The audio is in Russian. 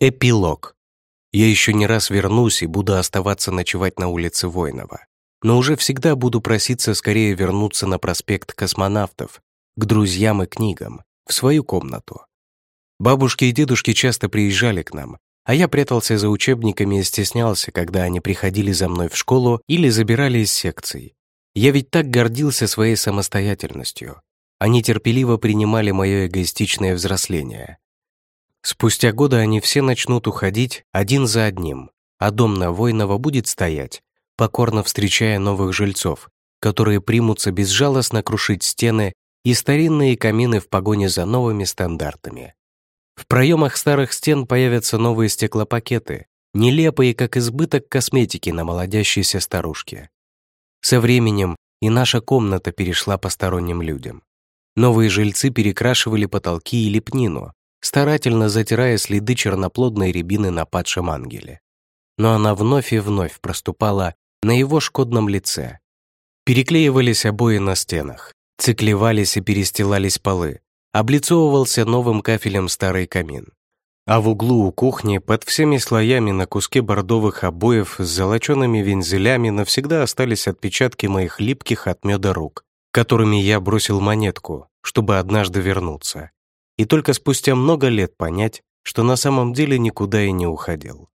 Эпилог. Я еще не раз вернусь и буду оставаться ночевать на улице Войнова. Но уже всегда буду проситься скорее вернуться на проспект космонавтов, к друзьям и книгам, в свою комнату. Бабушки и дедушки часто приезжали к нам, а я прятался за учебниками и стеснялся, когда они приходили за мной в школу или забирали из секций. Я ведь так гордился своей самостоятельностью. Они терпеливо принимали мое эгоистичное взросление. Спустя годы они все начнут уходить один за одним, а дом на Войново будет стоять, покорно встречая новых жильцов, которые примутся безжалостно крушить стены и старинные камины в погоне за новыми стандартами. В проемах старых стен появятся новые стеклопакеты, нелепые, как избыток косметики на молодящейся старушке. Со временем и наша комната перешла посторонним людям. Новые жильцы перекрашивали потолки и лепнину, старательно затирая следы черноплодной рябины на падшем ангеле. Но она вновь и вновь проступала на его шкодном лице. Переклеивались обои на стенах, циклевались и перестилались полы, облицовывался новым кафелем старый камин. А в углу у кухни под всеми слоями на куске бордовых обоев с золочеными вензелями навсегда остались отпечатки моих липких от меда рук, которыми я бросил монетку, чтобы однажды вернуться и только спустя много лет понять, что на самом деле никуда и не уходил.